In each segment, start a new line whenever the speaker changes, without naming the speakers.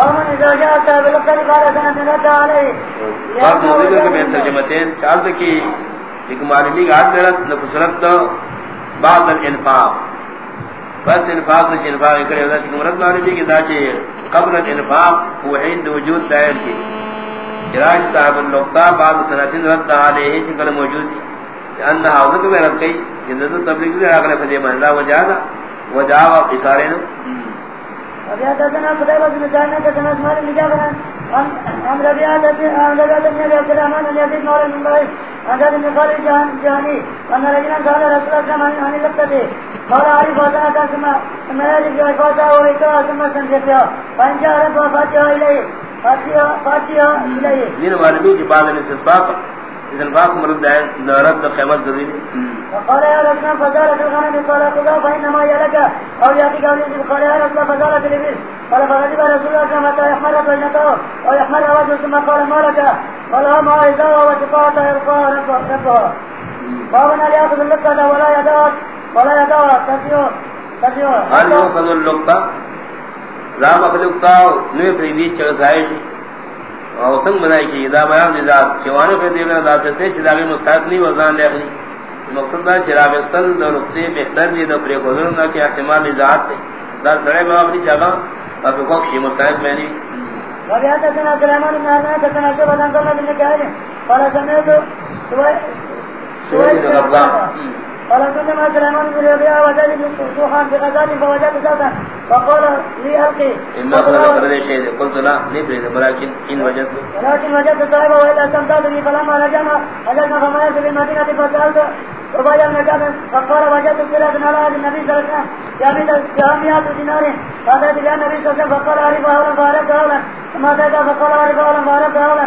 ومن اذا جاء صاحب قال سنة رد عليه.
فرق ذکر کے ترجمتین چالت کی ایک معلومی کا حد مرد لفسرت بعد الانفاق. بس انفاق سے انفاق کرے ودا کہ مرد معلومی کی دا قبل الانفاق وہ عند وجود دائر کی. جراج صاحب النقطہ، بعد سنتین رد علیہ چکل موجود تھی انہا حضرت میں رد گئی جنت تبلیغ سے آگلے فدی محلہ وجہ دا، وجہ و قصارے نو
وبيعتنا قتيبة بن سعيد حدثنا اسماعيل بن جابر عن عن ربيعة عن ربيعة بن ابي عبد الرحمن بن يزيد مولى بن بعيد عن زيد بن خالد الجهني ان رجلا سال رسول الله صلى الله عليه وسلم عن اللقطة قال عارف وزنة ثم ثم يلف جوفاتا وإيكا ثم سنجفها فإن جاء ربها فاتها إليه فاتها إليه
دین معلومی کی بعد اس انفاق مرد ہے رد قیمت ضروری ہے
وقال يا رسول فزالت الغنم قال خذها فإنما هي لك. أو يأتيك أو يجب قال يا رسول فزالت الإبل. قال فغضب رسول الله حتى يحمر وجنته أو يحمر وجهه ثم قال ما لك؟ قال ما إذا وتقاط يرقى ربها بابنا ليأخذ اللقة ولا يدعك ولا يدعك تسيو تسيو
ہر یو خذ اللقطہ لا مخلوقتا نوی پریدی چرسائشی سنگ بنائی کی دا بیان دی ذات چوانے پر دیونا دا سے چداغی مستحق نہیں وزان لے اخلی مقصد دا چراب سل دا رخصی بہتر دی دا پری خودرن دا کی احتمال دی ذات دی. دا سرے میں اپنی جگہ اور پھر خوکشی مستحق میں نہیں
وبيعتنا سليمان بن عرمان حدثنا شعبة عن طلحة بن كهل قال سويد
بن غضبان.
قال مع سليمان بن ربيعة وزيد بن سوحان في غزال فوجدت صوتا فقال لي ألقي.
اما خلق پردے شہد قلت لا نہیں پرید بلیکن ان وجد
ولكن وجدت صاحبه وإلا استمتعتني فلما رجعنا رجعنا فما يأتي بالمدينة فسألت وبايع مكانا فقال وجدت سلة على هذا النبي صلى الله عليه وسلم يا جامعات دينار. فأتيت إلى النبي صلى الله عليه وسلم فقال أعرف هولا فأعرفت هولا ثم أتيت فقال أعرف هولا فأعرفت هولا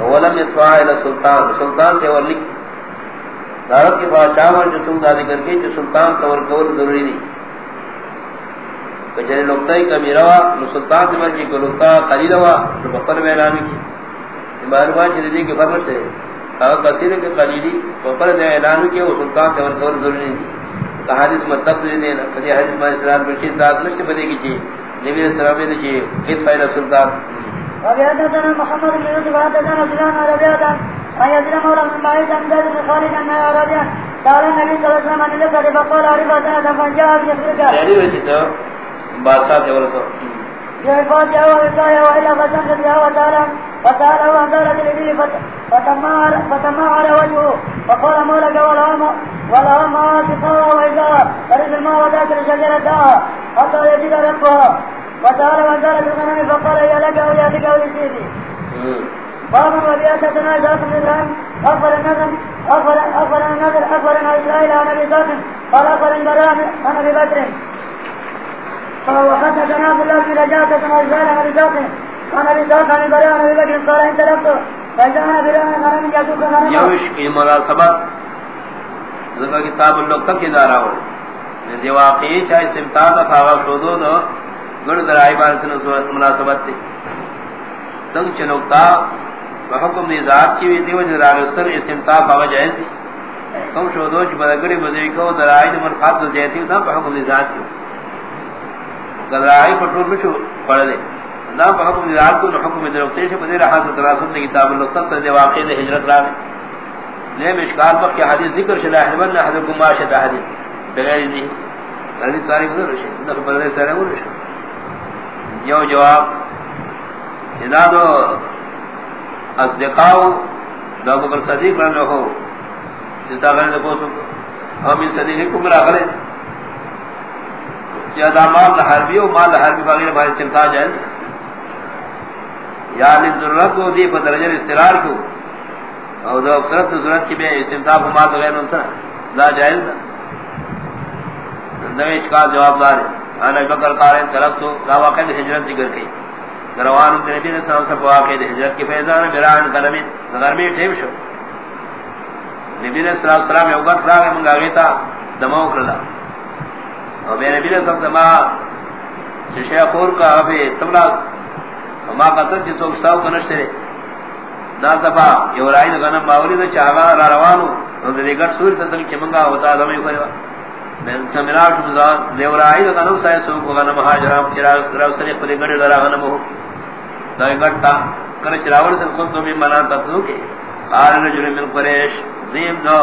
ولم يدفع
الى سلطان سلطان تے ورلی دارت کی بادشاہ ور جو تم دا ذکر کی جو سلطان کا ور کول ضروری نہیں. کچھ نقطہ کمی روا، نو سلطان تے مرجی کو نقطہ قلیل ہوا تو بقر میں اعلان کی. معلومات چلی کی فرمت سے اور کثیر کے قلیلی بقر نے اعلان کیا وہ سلطان تے ور کول ضروری نہیں. کہ حدیث مطلب متفق دینا کہ حدیث میں اسلام پر چیز ذات نشتے بدے کی چیز نبی صلی اللہ علیہ وسلم نے چیز کس فائدہ سلطان.
وبهذا محمد بن يوسف حدثنا سلام عربية أن يزل مولى من بعيد أن زاد بن خالد أن عربية قال النبي صلى الله عليه وسلم أن اللقطة فقال سنة فجاء بيخرجها
یعنی ویسے تو بادشاہ تے ورسو
جائفات يا وقايا وإلا فسنجد يا وتعالى فتعالى وأنزالت الإبل فتمار فتمار وجهه فقال ما لك ولا ما ولا ما تقوى وإذا فرد الماء وذاك الشجرة حتى يجد ربها. وتعالى وأنزالت الغنم فقال يا لك أو يا بك أو يسيدي باب وبيئتنا إذا أخذ إبراهيم أخبر النظم أخبر أخبر النظر أخبر إسرائيل عن أبي ذات قال أخبر البراء عن أبي بكر. وحدثنا عبد الله بن رجاء حدثنا إسرائيل عن أبي ذات عن أبي ذات عن البراء عن أبي بكر قال إن تلقت. فإذا أنا براء غنم يسوق غنم
یوش کی مناسبت ذکر کتاب اللقطہ کی دارا ہو. دی واقعی چاہے فاغا شودو دا گڑ در آئی بار سے مناسبت تھی۔ سنگ چنکتا حکم دی ذات کی بھی دیو جن راگستر استمتاع فاغا جائز تھی۔ کم شودو چھ بدگڑی بزوی کو در آئی دمر خاط در جائتی دا حکم دی ذات کی۔ در آئی پٹور بشو پڑھ دے دا حکم دی ذات کو حکم دی رکھتے سے بدیر حاصل تراسل دی کتاب اللقطہ سے دی واقعی دی ہجرت راگے لے مشکال وقت کی حدیث ذکر شدہ احمد نے حضرت گمار شدہ حدیث بغیر دی حدیث ساری گزر رشے دخل بردے سارے گزر رشے یو جواب اذا دو اصدقاؤ دو بکر صدیق رہنے ہو جس دا غیر دو سکو او من صدیق کم را غلے یا دا مال لحربی و مال لحربی باغیر بھائی استمتاع جائز یا ضرورت کو دی پر درجہ استرار کو. اور دو اکثرت ضرورت کی بے استمتاع کو مال غیر انسان لا جائز دا نوی اشکال جواب دار. ہے انا بکر قارن طرف تو لا واقع ہجرت ذکر کی۔ روان نبی نے سلام سے واقع ہجرت کی فیضان بران کلمین گرمی ٹھیک شو۔ نبی نے سلام سلام یو گٹ راگ منگا گیتا دماؤ کرلا۔ اور میں نبی نے سلام دما شیخ خور کا ابھی سملا۔ ما قصد جی سوک ساو کنشترے نا سفا یو رائی غنم باولی دا چاہا را روانو۔ نو دے گٹ سوری تسل کی منگا ہوتا دمی کوئی من سمراٹ مزان دیو رائی غنم سای سوک غنم حاجرام چراغ راو سنی پلی گڑی لرا غنم ہو۔ دائی گٹا کر چراول سے کن تو بھی منا تتو کے۔ آر رجل من قریش، زیم دو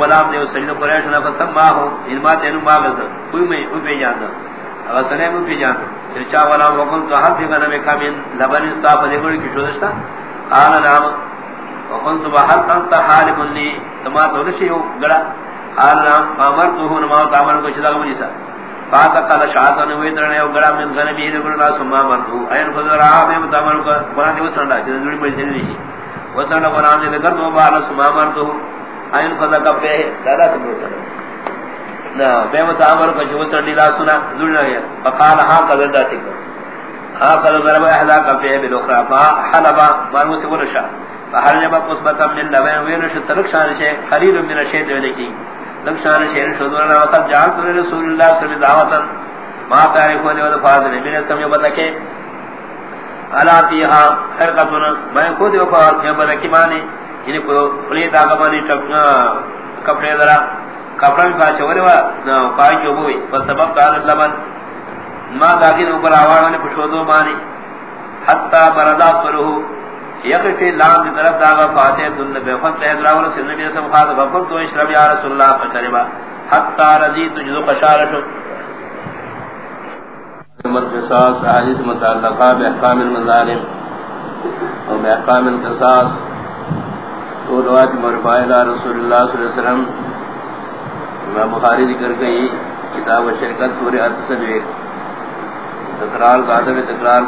غلام دیو سجد قریش نفسم ماہو علمات اینو ماغسا کوئی میں، کوئی پی جانا اگر سنے میں پی جانا پھر چاہ غلام وقل تو حد بھی غنم کامین، لبن استا استاف دیگوڑی کی شودشتا قال نعم وقلت بحل انت حالم لي تما تولشي گڑا۔ قال نعم امرته نما تعمل کو چدا مجھا فات قال شاطن ویدرنے گڑا من غنبی رگڑا سما مرتو. این فذر عام تعمل کو قران دی وسنڈا چدا جڑی نہیں وسنڈا قران دی کر دو بار سما مرتو. این فذر کا پہ دادا سمجھ نا، بے متعمل کو جو چڑی لا سنا جڑنا ہے فقال ہاں قدر دا ٹھیک آقل ضرب احدا کفیه بالاخرى فحلبا مارمو سے ورشا فحرجب قصبتا من لبین ویرش تلک شان شیخ خلیل من الشیط ولکی لک شان شیخ شدورنا وقت جعلت رسول اللہ صلی اللہ علیہ وسلم ما تعریفونی ودفاظ نبین سمی بتکے علا فیہا حرقتنا میں خود وفاظ میں بتکی مانی یعنی پلیت آگا مانی کپڑے ذرا کپڑا بھی پاچے ورے وا پائی جو ہوئی۔ فسبب کانت لبن۔ ما داخل اوپر آوان نے پشودو مانی حتی بردا سرہو یقفی لان دی طرف داغا فاتح دن بے فت احضر آوان سے نبی رسم خاص فقل تو اشرب یا رسول اللہ فشربا حتی رضی تجدو قشارشو. قصاص حدیث متعلقہ بحکام المظالم و بحکام القصاص تو روایت مرفائلہ رسول اللہ صلی اللہ علیہ وسلم، امام بخاری ذکر گئی کتاب و شرکت پورے ارد سجوے تکرار کا عدم تکرار